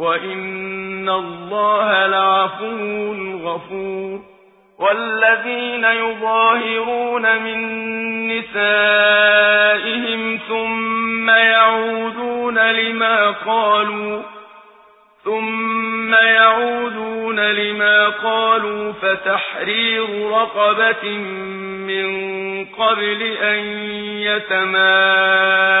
وَإِنَّ اللَّهَ لَعَفُوٌّ غَفُورٌ. وَالَّذِينَ يُظَاهِرُونَ مِن نِّسَائِهِمْ ثُمَّ يَعُودُونَ لِمَا قَالُوا ثُمَّ يَعُودُونَ لِمَا قَالُوا فَتَحْرِيرُ رَقَبَةٍ مِّن قَبْلِ أَن يَتَمَاسَّا